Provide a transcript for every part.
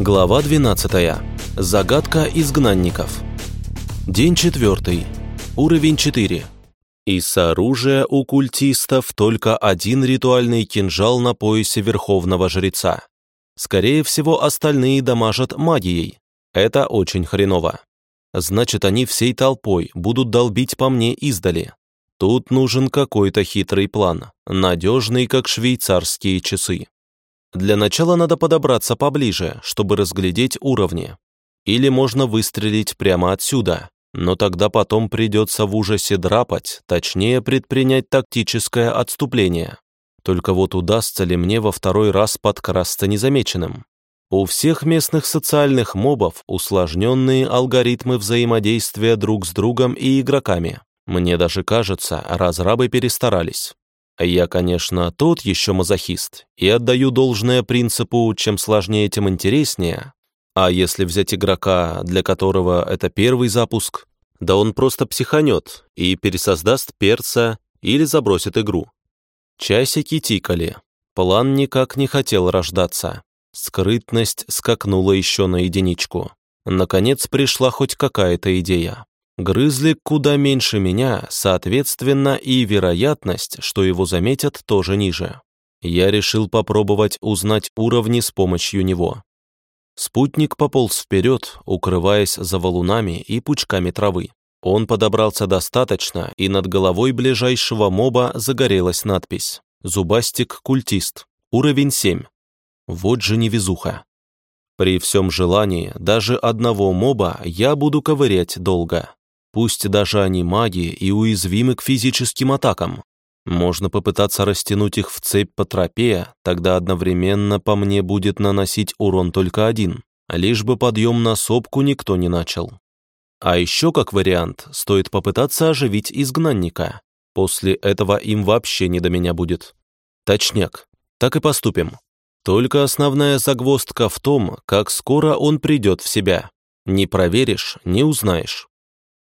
Глава 12. Загадка изгнанников. День 4. Уровень 4. Из оружия у культистов только один ритуальный кинжал на поясе верховного жреца. Скорее всего, остальные дамажат магией. Это очень хреново. Значит, они всей толпой будут долбить по мне издали. Тут нужен какой-то хитрый план, надежный, как швейцарские часы. Для начала надо подобраться поближе, чтобы разглядеть уровни. Или можно выстрелить прямо отсюда, но тогда потом придется в ужасе драпать, точнее предпринять тактическое отступление. Только вот удастся ли мне во второй раз подкрасться незамеченным? У всех местных социальных мобов усложненные алгоритмы взаимодействия друг с другом и игроками. Мне даже кажется, разрабы перестарались. Я, конечно, тот еще мазохист и отдаю должное принципу «чем сложнее, тем интереснее». А если взять игрока, для которого это первый запуск, да он просто психанет и пересоздаст перца или забросит игру. Часики тикали. План никак не хотел рождаться. Скрытность скакнула еще на единичку. Наконец пришла хоть какая-то идея. Грызли куда меньше меня, соответственно, и вероятность, что его заметят, тоже ниже. Я решил попробовать узнать уровни с помощью него. Спутник пополз вперед, укрываясь за валунами и пучками травы. Он подобрался достаточно, и над головой ближайшего моба загорелась надпись «Зубастик-культист. Уровень 7». Вот же невезуха. При всем желании, даже одного моба я буду ковырять долго. Пусть даже они маги и уязвимы к физическим атакам. Можно попытаться растянуть их в цепь по тропе, тогда одновременно по мне будет наносить урон только один, лишь бы подъем на сопку никто не начал. А еще, как вариант, стоит попытаться оживить изгнанника. После этого им вообще не до меня будет. Точняк, так и поступим. Только основная загвоздка в том, как скоро он придет в себя. Не проверишь, не узнаешь.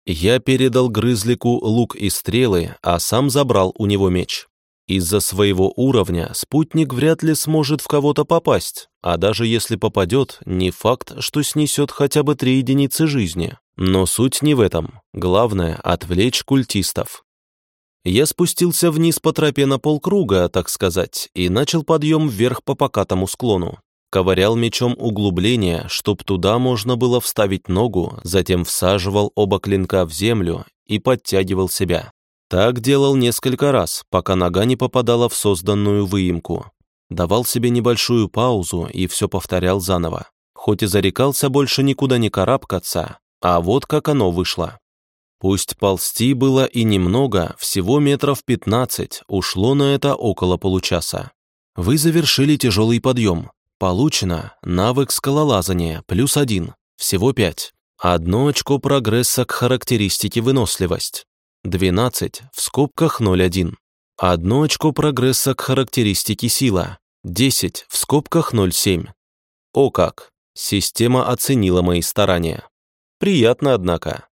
Я передал Грызлику лук и стрелы, а сам забрал у него меч. Из-за своего уровня спутник вряд ли сможет в кого-то попасть, а даже если попадет, не факт, что снесет хотя бы три единицы жизни. Но суть не в этом. Главное — отвлечь культистов. Я спустился вниз по тропе на полкруга, так сказать, и начал подъем вверх по покатому склону ковырял мечом углубление, чтоб туда можно было вставить ногу, затем всаживал оба клинка в землю и подтягивал себя. Так делал несколько раз, пока нога не попадала в созданную выемку. Давал себе небольшую паузу и все повторял заново. Хоть и зарекался больше никуда не карабкаться, а вот как оно вышло. Пусть ползти было и немного, всего метров пятнадцать, ушло на это около получаса. Вы завершили тяжелый подъем, Получено навык скалолазания плюс один, всего пять. Одно очко прогресса к характеристике выносливость. 12 в скобках 0,1. Одно очко прогресса к характеристике сила. 10 в скобках 0,7. О как! Система оценила мои старания. Приятно, однако.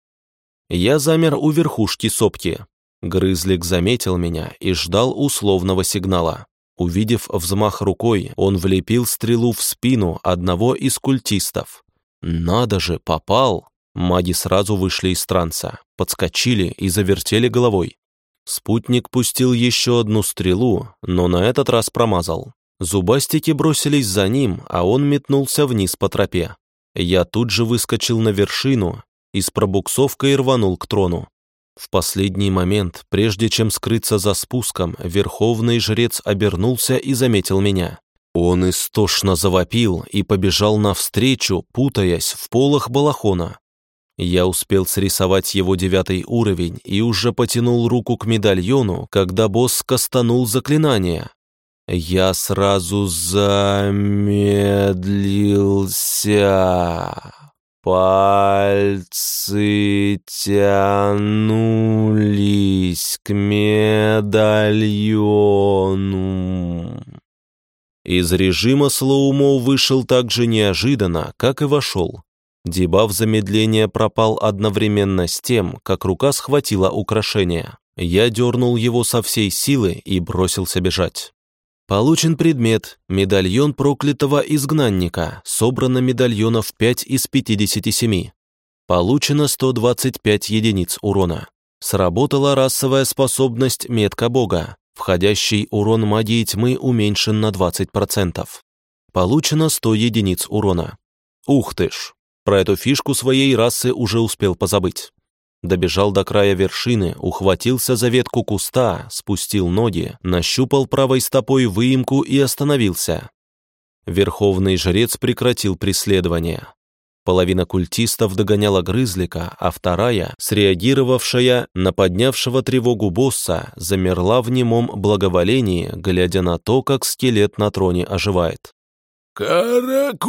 Я замер у верхушки сопки. Грызлик заметил меня и ждал условного сигнала. Увидев взмах рукой, он влепил стрелу в спину одного из культистов. «Надо же, попал!» Маги сразу вышли из транса, подскочили и завертели головой. Спутник пустил еще одну стрелу, но на этот раз промазал. Зубастики бросились за ним, а он метнулся вниз по тропе. Я тут же выскочил на вершину и с пробуксовкой рванул к трону. В последний момент, прежде чем скрыться за спуском, верховный жрец обернулся и заметил меня. Он истошно завопил и побежал навстречу, путаясь в полах балахона. Я успел срисовать его девятый уровень и уже потянул руку к медальону, когда босс кастанул заклинание. Я сразу замедлился. Пальцы тянулись к медальону. Из режима слоумо вышел так же неожиданно, как и вошел. Дебаф замедления пропал одновременно с тем, как рука схватила украшение. Я дернул его со всей силы и бросился бежать. Получен предмет «Медальон проклятого изгнанника», собрано медальонов 5 из 57. Получено 125 единиц урона. Сработала расовая способность метка бога. Входящий урон магии тьмы уменьшен на 20%. Получено 100 единиц урона. Ух ты ж! Про эту фишку своей расы уже успел позабыть. Добежал до края вершины, ухватился за ветку куста, спустил ноги, нащупал правой стопой выемку и остановился. Верховный жрец прекратил преследование. Половина культистов догоняла грызлика, а вторая, среагировавшая на поднявшего тревогу босса, замерла в немом благоволении, глядя на то, как скелет на троне оживает. «Каракумба!»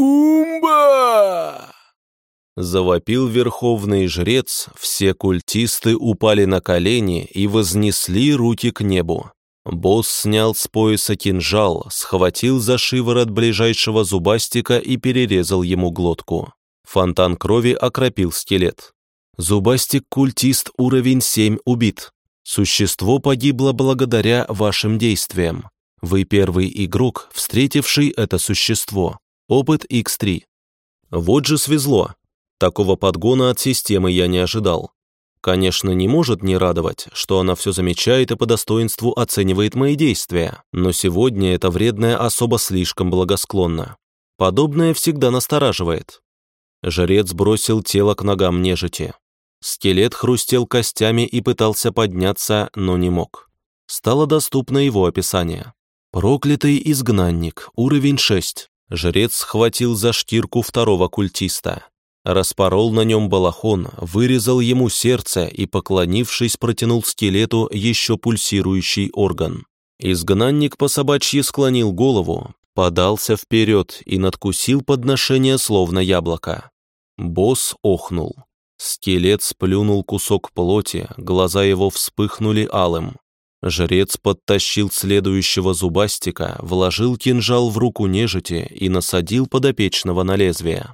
Завопил верховный жрец, все культисты упали на колени и вознесли руки к небу. Босс снял с пояса кинжал, схватил за шиворот ближайшего зубастика и перерезал ему глотку. Фонтан крови окропил скелет. Зубастик-культист уровень 7 убит. Существо погибло благодаря вашим действиям. Вы первый игрок, встретивший это существо. Опыт X3. Вот же свезло. Такого подгона от системы я не ожидал. Конечно, не может не радовать, что она все замечает и по достоинству оценивает мои действия, но сегодня эта вредная особа слишком благосклонна. Подобное всегда настораживает. Жрец бросил тело к ногам нежити. Скелет хрустел костями и пытался подняться, но не мог. Стало доступно его описание. «Проклятый изгнанник, уровень 6». Жрец схватил за шкирку второго культиста распорол на нем балахон, вырезал ему сердце и, поклонившись, протянул скелету еще пульсирующий орган. Изгнанник по собачьи склонил голову, подался вперед и надкусил подношение словно яблоко. Босс охнул. Скелет сплюнул кусок плоти, глаза его вспыхнули алым. Жрец подтащил следующего зубастика, вложил кинжал в руку нежити и насадил подопечного на лезвие.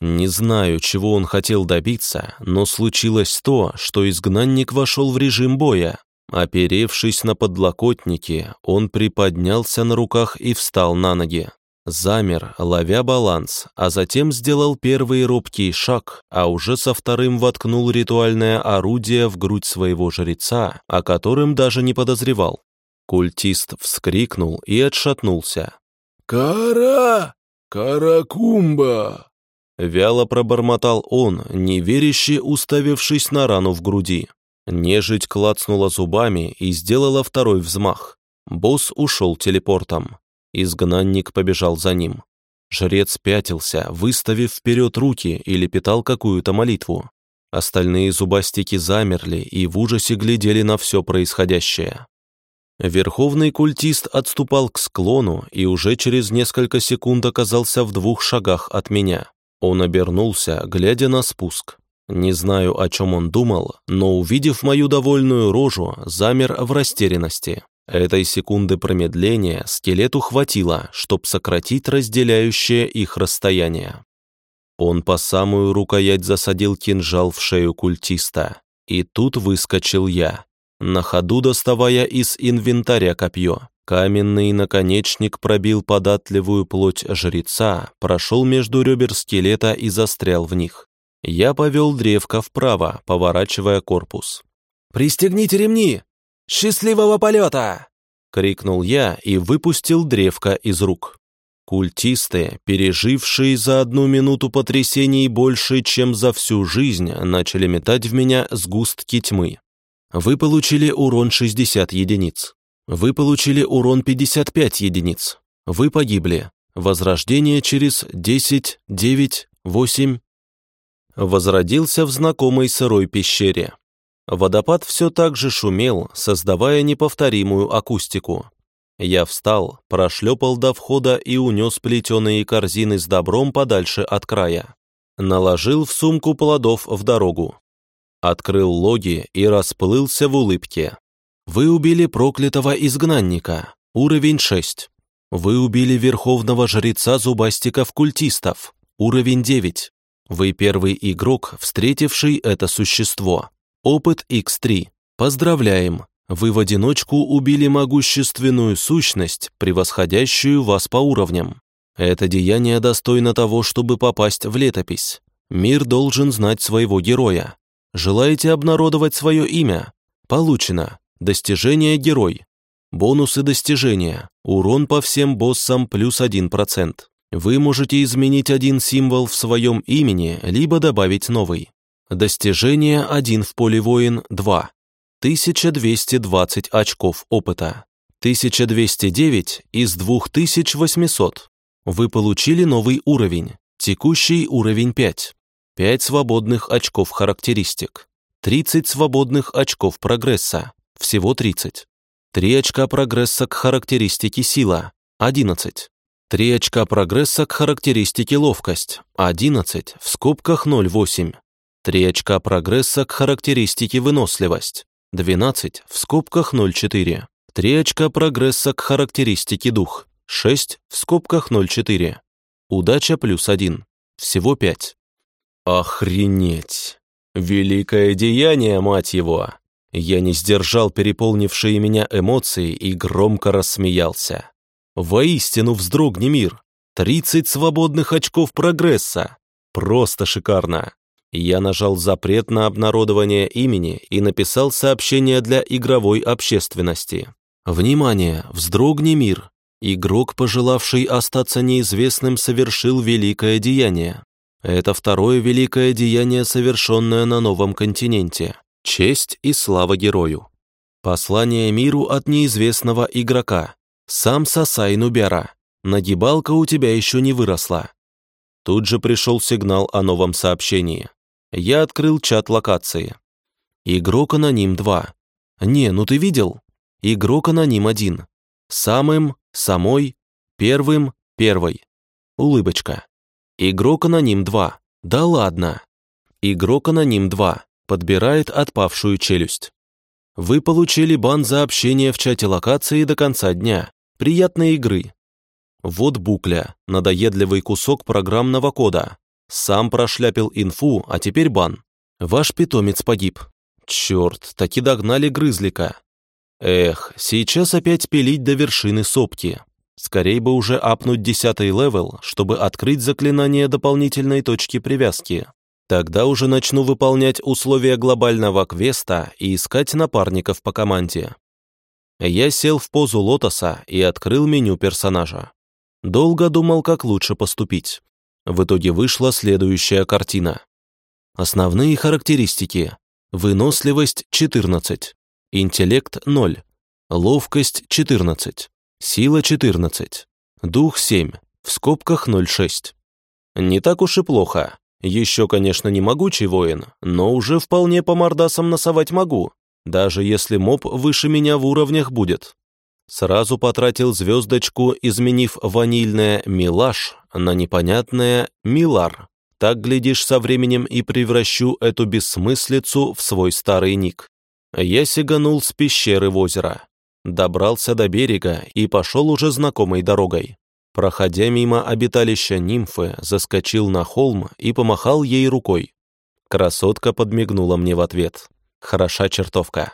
Не знаю, чего он хотел добиться, но случилось то, что изгнанник вошел в режим боя. Оперевшись на подлокотники, он приподнялся на руках и встал на ноги. Замер, ловя баланс, а затем сделал первый робкий шаг, а уже со вторым воткнул ритуальное орудие в грудь своего жреца, о котором даже не подозревал. Культист вскрикнул и отшатнулся. «Кара! Каракумба!» Вяло пробормотал он, неверяще уставившись на рану в груди. Нежить клацнула зубами и сделала второй взмах. Босс ушел телепортом. Изгнанник побежал за ним. Жрец пятился, выставив вперед руки и лепетал какую-то молитву. Остальные зубастики замерли и в ужасе глядели на все происходящее. Верховный культист отступал к склону и уже через несколько секунд оказался в двух шагах от меня. Он обернулся, глядя на спуск. Не знаю, о чем он думал, но, увидев мою довольную рожу, замер в растерянности. Этой секунды промедления скелету хватило, чтобы сократить разделяющее их расстояние. Он по самую рукоять засадил кинжал в шею культиста. И тут выскочил я, на ходу доставая из инвентаря копье. Каменный наконечник пробил податливую плоть жреца, прошел между ребер скелета и застрял в них. Я повел древко вправо, поворачивая корпус. «Пристегните ремни! Счастливого полета!» — крикнул я и выпустил древко из рук. Культисты, пережившие за одну минуту потрясений больше, чем за всю жизнь, начали метать в меня сгустки тьмы. Вы получили урон 60 единиц. Вы получили урон 55 единиц. Вы погибли. Возрождение через 10, 9, 8. Возродился в знакомой сырой пещере. Водопад все так же шумел, создавая неповторимую акустику. Я встал, прошлепал до входа и унес плетеные корзины с добром подальше от края. Наложил в сумку плодов в дорогу. Открыл логи и расплылся в улыбке. Вы убили проклятого изгнанника, уровень 6. Вы убили верховного жреца зубастиков-культистов, уровень 9. Вы первый игрок, встретивший это существо. Опыт X3. Поздравляем, Вы в одиночку убили могущественную сущность, превосходящую вас по уровням. Это деяние достойно того, чтобы попасть в летопись. Мир должен знать своего героя. Желаете обнародовать свое имя? Получено. Достижение герой. Бонусы достижения. Урон по всем боссам плюс 1%. Вы можете изменить один символ в своем имени, либо добавить новый. Достижение 1 в поле воин 2. 1220 очков опыта. 1209 из 2800. Вы получили новый уровень. Текущий уровень 5. 5 свободных очков характеристик. 30 свободных очков прогресса. Всего 30. 3 очка прогресса к характеристике сила. 11. 3 очка прогресса к характеристике ловкость. 11 в скобках 0,8. 3 очка прогресса к характеристике выносливость. 12 в скобках 0,4. 3 очка прогресса к характеристике дух. 6 в скобках 0,4. Удача плюс 1. Всего 5. Охренеть! Великое деяние, мать его! Я не сдержал переполнившие меня эмоции и громко рассмеялся. Воистину вздрогни мир! 30 свободных очков прогресса! Просто шикарно! Я нажал запрет на обнародование имени и написал сообщение для игровой общественности. «Внимание! Вздрогни мир! Игрок, пожелавший остаться неизвестным, совершил великое деяние. Это второе великое деяние, совершенное на новом континенте. Честь и слава герою. Послание миру от неизвестного игрока. Сам Сасай Нубера. Нагибалка у тебя еще не выросла. Тут же пришел сигнал о новом сообщении. Я открыл чат локации. Игрок аноним 2. Не, ну ты видел? Игрок аноним 1. Самым, самой, первым, первой. Улыбочка. Игрок аноним 2. Да ладно. Игрок аноним 2 подбирает отпавшую челюсть. Вы получили бан за общение в чате локации до конца дня. Приятной игры. Вот букля, надоедливый кусок программного кода. Сам прошляпил инфу, а теперь бан. Ваш питомец погиб. Черт, таки догнали грызлика. Эх, сейчас опять пилить до вершины сопки. Скорей бы уже апнуть десятый левел, чтобы открыть заклинание дополнительной точки привязки. Тогда уже начну выполнять условия глобального квеста и искать напарников по команде. Я сел в позу лотоса и открыл меню персонажа. Долго думал, как лучше поступить. В итоге вышла следующая картина. Основные характеристики. Выносливость 14, интеллект 0, ловкость 14, сила 14, дух 7, в скобках 0,6. Не так уж и плохо. Еще, конечно, не могучий воин, но уже вполне по мордасам носовать могу, даже если моб выше меня в уровнях будет. Сразу потратил звездочку, изменив ванильное «милаш» на непонятное «милар». Так, глядишь, со временем и превращу эту бессмыслицу в свой старый ник. Я сиганул с пещеры в озеро. Добрался до берега и пошел уже знакомой дорогой. Проходя мимо обиталища нимфы, заскочил на холм и помахал ей рукой. Красотка подмигнула мне в ответ. Хороша чертовка.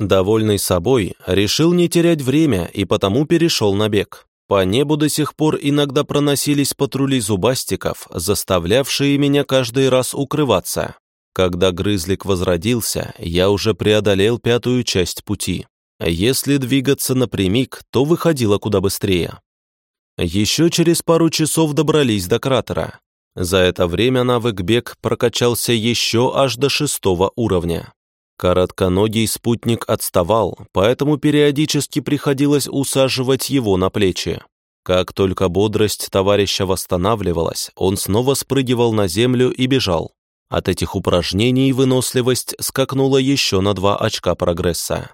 Довольный собой, решил не терять время и потому перешел на бег. По небу до сих пор иногда проносились патрули зубастиков, заставлявшие меня каждый раз укрываться. Когда грызлик возродился, я уже преодолел пятую часть пути. Если двигаться напрямик, то выходило куда быстрее. Еще через пару часов добрались до кратера. За это время навык бег прокачался еще аж до шестого уровня. Коротконогий спутник отставал, поэтому периодически приходилось усаживать его на плечи. Как только бодрость товарища восстанавливалась, он снова спрыгивал на землю и бежал. От этих упражнений выносливость скакнула еще на два очка прогресса.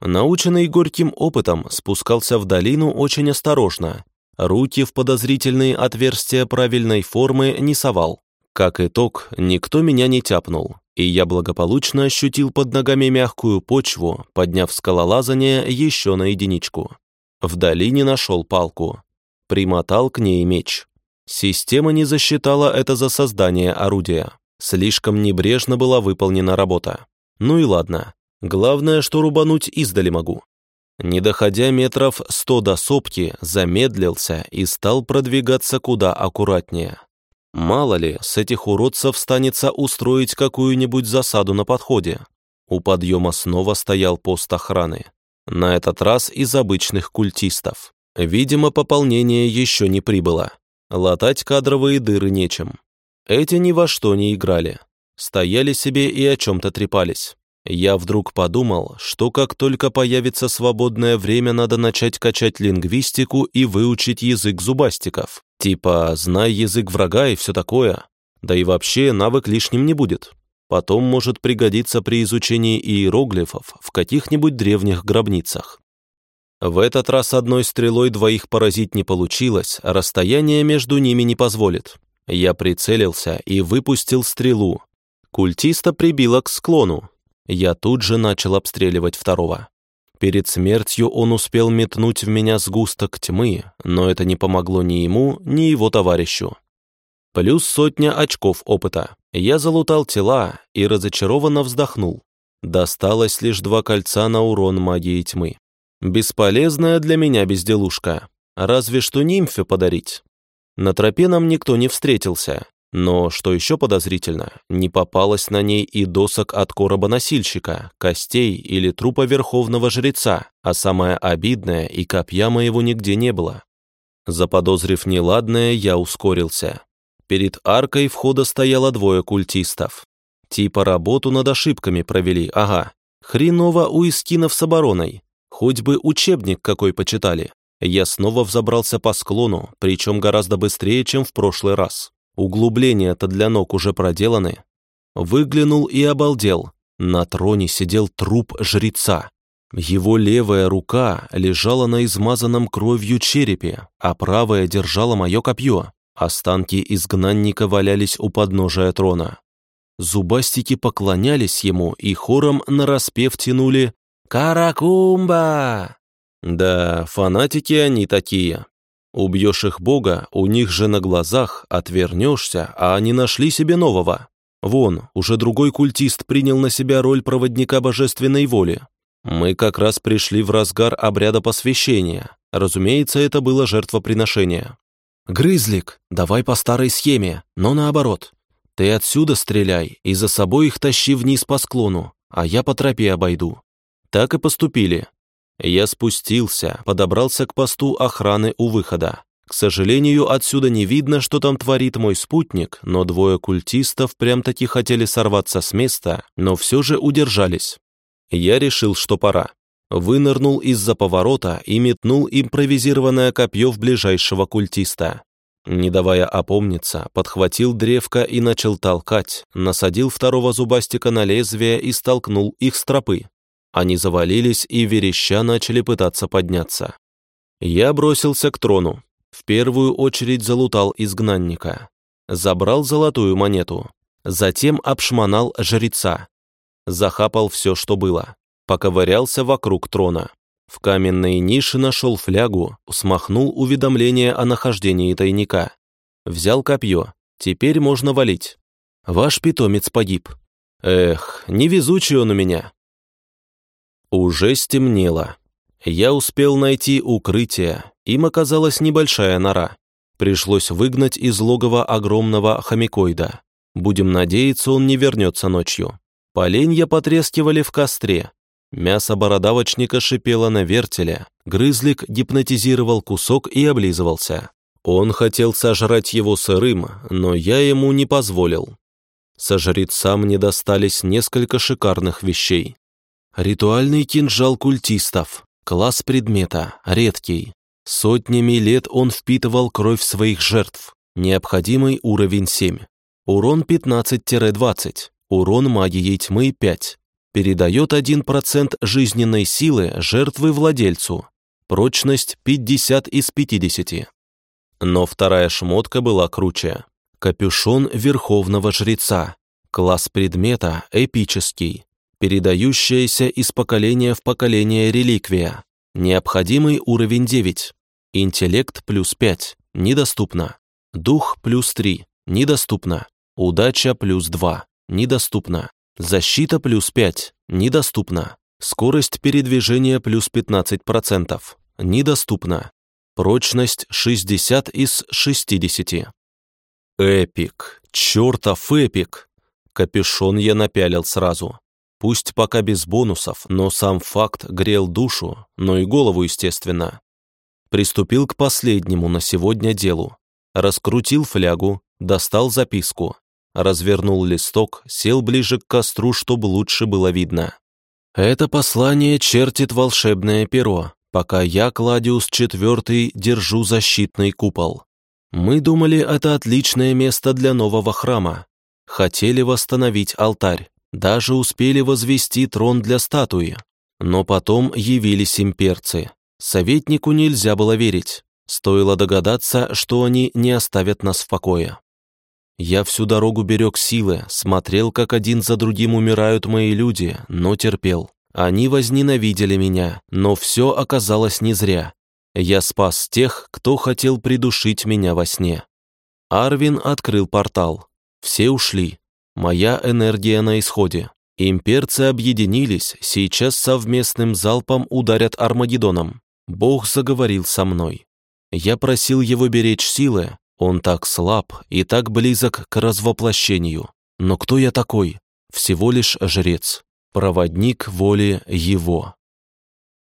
Наученный горьким опытом, спускался в долину очень осторожно, Руки в подозрительные отверстия правильной формы не совал. Как итог, никто меня не тяпнул, и я благополучно ощутил под ногами мягкую почву, подняв скалолазание еще на единичку. В долине нашел палку. Примотал к ней меч. Система не засчитала это за создание орудия. Слишком небрежно была выполнена работа. Ну и ладно. Главное, что рубануть издали могу. Не доходя метров сто до сопки, замедлился и стал продвигаться куда аккуратнее. Мало ли, с этих уродцев станется устроить какую-нибудь засаду на подходе. У подъема снова стоял пост охраны. На этот раз из обычных культистов. Видимо, пополнение еще не прибыло. Латать кадровые дыры нечем. Эти ни во что не играли. Стояли себе и о чем-то трепались. Я вдруг подумал, что как только появится свободное время, надо начать качать лингвистику и выучить язык зубастиков. Типа, знай язык врага и все такое. Да и вообще навык лишним не будет. Потом может пригодиться при изучении иероглифов в каких-нибудь древних гробницах. В этот раз одной стрелой двоих поразить не получилось, а расстояние между ними не позволит. Я прицелился и выпустил стрелу. Культиста прибило к склону. Я тут же начал обстреливать второго. Перед смертью он успел метнуть в меня сгусток тьмы, но это не помогло ни ему, ни его товарищу. Плюс сотня очков опыта. Я залутал тела и разочарованно вздохнул. Досталось лишь два кольца на урон магии тьмы. Бесполезная для меня безделушка. Разве что нимфе подарить. На тропе нам никто не встретился, но, что еще подозрительно, не попалось на ней и досок от короба носильщика, костей или трупа верховного жреца, а самое обидное, и копья моего нигде не было. Заподозрив неладное, я ускорился. Перед аркой входа стояло двое культистов. Типа работу над ошибками провели, ага. Хреново у искинов с обороной. Хоть бы учебник какой почитали. Я снова взобрался по склону, причем гораздо быстрее, чем в прошлый раз. Углубления-то для ног уже проделаны. Выглянул и обалдел. На троне сидел труп жреца. Его левая рука лежала на измазанном кровью черепе, а правая держала мое копье. Останки изгнанника валялись у подножия трона. Зубастики поклонялись ему и хором нараспев тянули «Каракумба!». Да, фанатики они такие. Убьешь их бога, у них же на глазах, отвернешься, а они нашли себе нового. Вон, уже другой культист принял на себя роль проводника божественной воли. Мы как раз пришли в разгар обряда посвящения. Разумеется, это было жертвоприношение. «Грызлик, давай по старой схеме, но наоборот. Ты отсюда стреляй и за собой их тащи вниз по склону, а я по тропе обойду». Так и поступили. Я спустился, подобрался к посту охраны у выхода. К сожалению, отсюда не видно, что там творит мой спутник, но двое культистов прям-таки хотели сорваться с места, но все же удержались. Я решил, что пора. Вынырнул из-за поворота и метнул импровизированное копье в ближайшего культиста. Не давая опомниться, подхватил древко и начал толкать, насадил второго зубастика на лезвие и столкнул их с тропы. Они завалились и вереща начали пытаться подняться. Я бросился к трону. В первую очередь залутал изгнанника. Забрал золотую монету. Затем обшмонал жреца. Захапал все, что было. Поковырялся вокруг трона. В каменной нише нашел флягу, смахнул уведомление о нахождении тайника. Взял копье. Теперь можно валить. Ваш питомец погиб. Эх, невезучий он у меня. Уже стемнело. Я успел найти укрытие, им оказалась небольшая нора. Пришлось выгнать из логова огромного хомякоида. Будем надеяться, он не вернется ночью. Поленья потрескивали в костре. Мясо бородавочника шипело на вертеле. Грызлик гипнотизировал кусок и облизывался. Он хотел сожрать его сырым, но я ему не позволил. Со жрецам мне достались несколько шикарных вещей. Ритуальный кинжал культистов. Класс предмета. Редкий. Сотнями лет он впитывал кровь своих жертв. Необходимый уровень 7. Урон 15-20. Урон магией тьмы 5. Передает 1% жизненной силы жертвы владельцу. Прочность 50 из 50. Но вторая шмотка была круче. Капюшон Верховного Жреца. Класс предмета эпический передающаяся из поколения в поколение реликвия. Необходимый уровень 9. Интеллект плюс 5. Недоступно. Дух плюс 3. Недоступно. Удача плюс 2. Недоступно. Защита плюс 5. Недоступна. Скорость передвижения плюс 15%. Недоступна. Прочность 60 из 60. Эпик. Чертов эпик. Капюшон я напялил сразу. Пусть пока без бонусов, но сам факт грел душу, но и голову, естественно. Приступил к последнему на сегодня делу. Раскрутил флягу, достал записку. Развернул листок, сел ближе к костру, чтобы лучше было видно. Это послание чертит волшебное перо, пока я, Кладиус IV, держу защитный купол. Мы думали, это отличное место для нового храма. Хотели восстановить алтарь. Даже успели возвести трон для статуи. Но потом явились имперцы. Советнику нельзя было верить. Стоило догадаться, что они не оставят нас в покое. Я всю дорогу берег силы, смотрел, как один за другим умирают мои люди, но терпел. Они возненавидели меня, но все оказалось не зря. Я спас тех, кто хотел придушить меня во сне. Арвин открыл портал. Все ушли. Моя энергия на исходе. Имперцы объединились, сейчас совместным залпом ударят Армагеддоном. Бог заговорил со мной. Я просил его беречь силы, он так слаб и так близок к развоплощению. Но кто я такой? Всего лишь жрец, проводник воли его.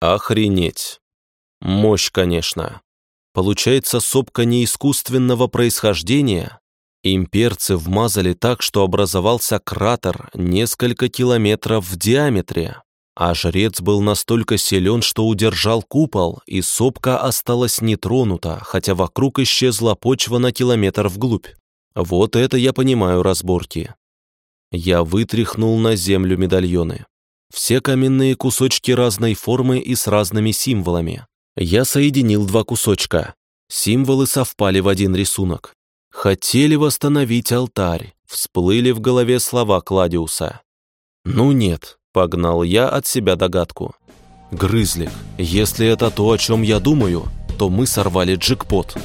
Охренеть. Мощь, конечно. Получается сопка не искусственного происхождения, Имперцы вмазали так, что образовался кратер несколько километров в диаметре, а жрец был настолько силен, что удержал купол, и сопка осталась нетронута, хотя вокруг исчезла почва на километр вглубь. Вот это я понимаю разборки. Я вытряхнул на землю медальоны. Все каменные кусочки разной формы и с разными символами. Я соединил два кусочка. Символы совпали в один рисунок. Хотели восстановить алтарь, всплыли в голове слова Кладиуса. «Ну нет», — погнал я от себя догадку. «Грызлик, если это то, о чем я думаю, то мы сорвали джекпот.